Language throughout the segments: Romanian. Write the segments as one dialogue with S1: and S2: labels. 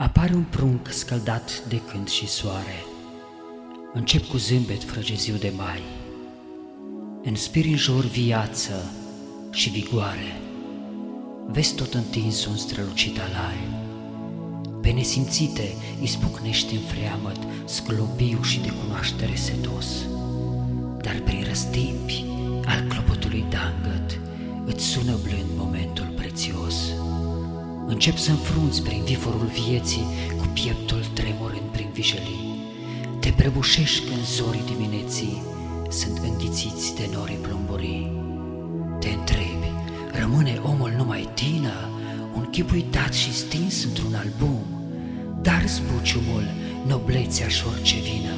S1: Apare un prunc scăldat de cânt și soare. Încep cu zâmbet frăgeziu de mai. Înspiri în jur viață și vigoare. Vezi tot întins un strălucit alai. Pe nesimțite ispucnești în freamăt, sclobiu și de cunoaștere setos. Dar prin răstimpi al clopotului dangăt, îți sună blând momentul prețios. Încep să înfrunți prin viforul vieții, cu pieptul tremurând prin vijelii. Te prăbușești când zorii dimineții sunt înghițiți de norii plumburii. Te întrebi, rămâne omul numai tină, un chip uitat și stins într-un album, dar zbuciumul, noblețea și orice vină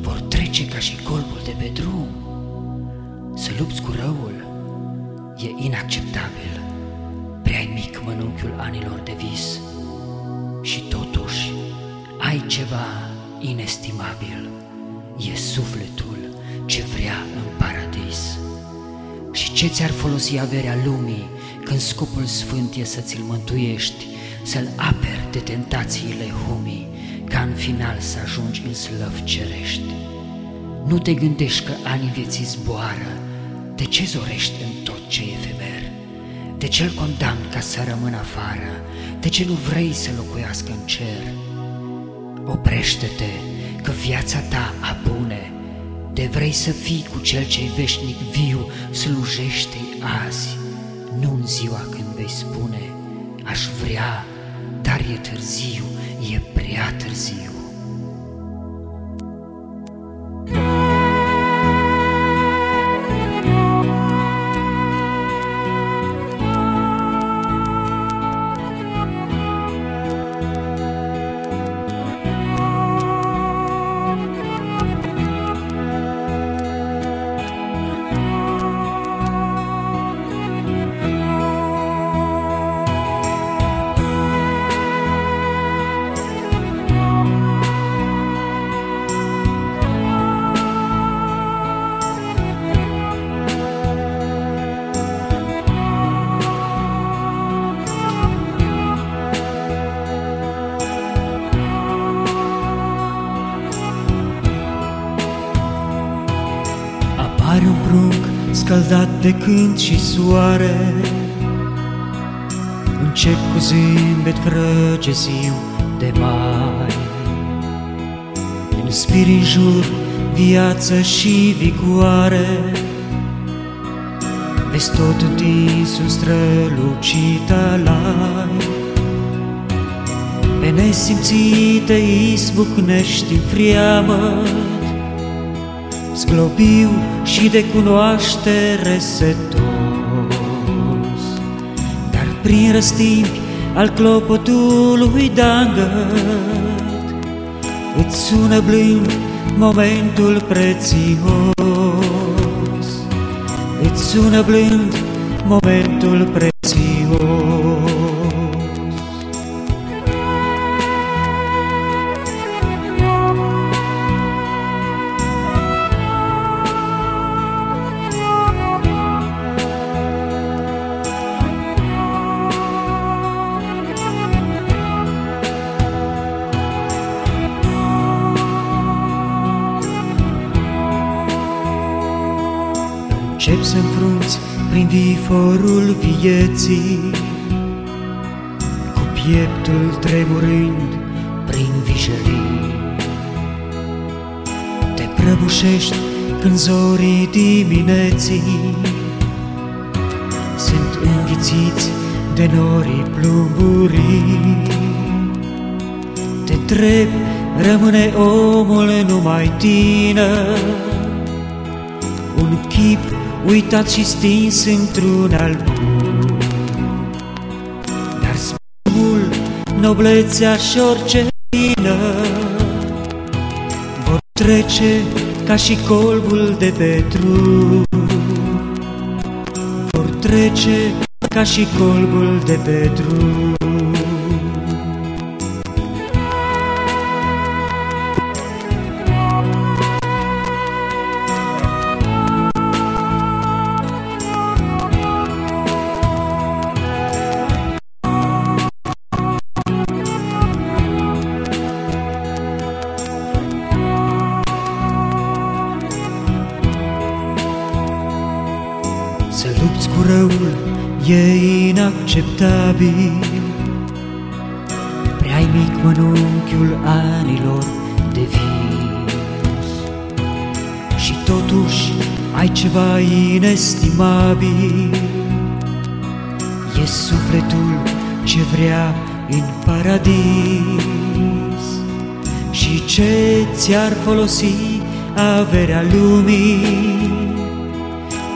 S1: vor trece ca și colbul de pe drum. Să lupți cu răul e inacceptabil prea mic mănunchiul anilor de vis și totuși ai ceva inestimabil. E sufletul ce vrea în paradis. Și ce ți-ar folosi averea lumii când scopul sfânt e să ți-l mântuiești, să-l aperi de tentațiile humii, ca în final să ajungi în slăv cerești. Nu te gândești că anii vieții zboară, de ce zorești în tot ce e femer? De ce-l condamn ca să rămână afară? De ce nu vrei să locuiască în cer? Oprește-te, că viața ta apune, de vrei să fii cu cel ce-i veșnic viu, slujește-i azi, nu în ziua când vei spune, aș vrea, dar e târziu, e prea târziu.
S2: Are un prunc scăldat de cânt și soare. Încep cu zâmbet frăgesiu de mai Inspiri în jur viață și vigoare. Vezi tot întins un strălucit alai. Pe nesimțite izbucnești în friamă Zglobiu și de cunoaștere setos. Dar prin răstimpi al clopotului dangăt Îți sună blând momentul prețios. Îți sună blând momentul prețios Încep să înfrunți prin viforul vieții, Cu pieptul tremurând
S1: Prin vijelii,
S2: Te prăbușești când zorii dimineții. Sunt înghițiți de norii plumburii. Te treb, rămâne omul numai tine. Un chip uitat și stins într-un album. Dar spumul, noblețea și orice vină Vor trece ca și colbul de pe drum. Vor trece ca și colbul de pe e inacceptabil. Prea-i mic mănunchiul anilor de vis. Și totuși ai ceva inestimabil. E sufletul ce vrea în paradis. Și ce ți-ar folosi averea lumii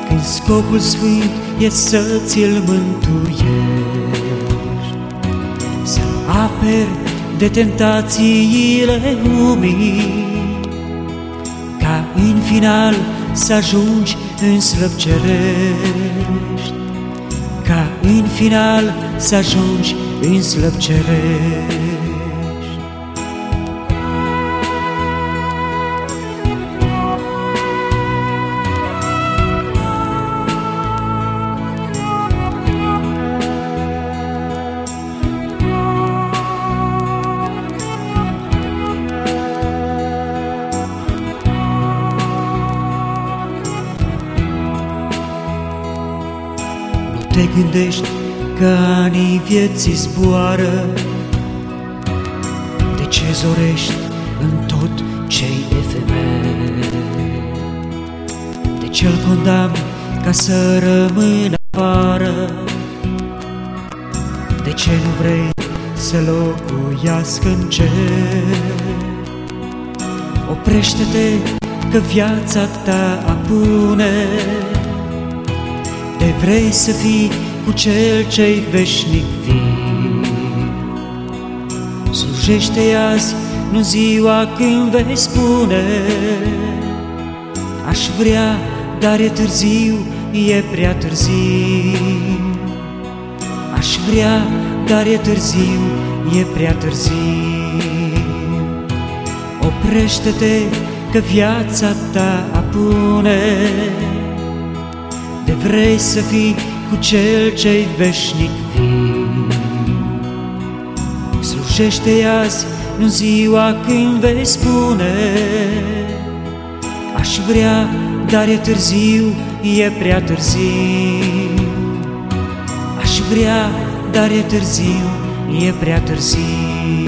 S2: Când scopul sfânt e să ți-l mântuiești Să aperi de tentațiile lumii Ca în final să ajungi în slăbcerești Ca în final să ajungi în slăbcerești te gândești că anii vieții zboară? De ce zorești în tot ce-i efemer? De ce-l condamn ca să rămână afară? De ce nu vrei să locuiască în cer? Oprește-te că viața ta apune de vrei să fii cu cel ce-i veșnic vii. Slujește azi, nu ziua când vei spune Aș vrea, dar e târziu, e prea târziu. Aș vrea, dar e târziu, e prea târziu. Oprește-te că viața ta apune de vrei să fii cu cel ce-i veșnic vii. Slujește azi, nu ziua când vei spune Aș vrea, dar e târziu, e prea târziu Aș vrea, dar e târziu, e prea târziu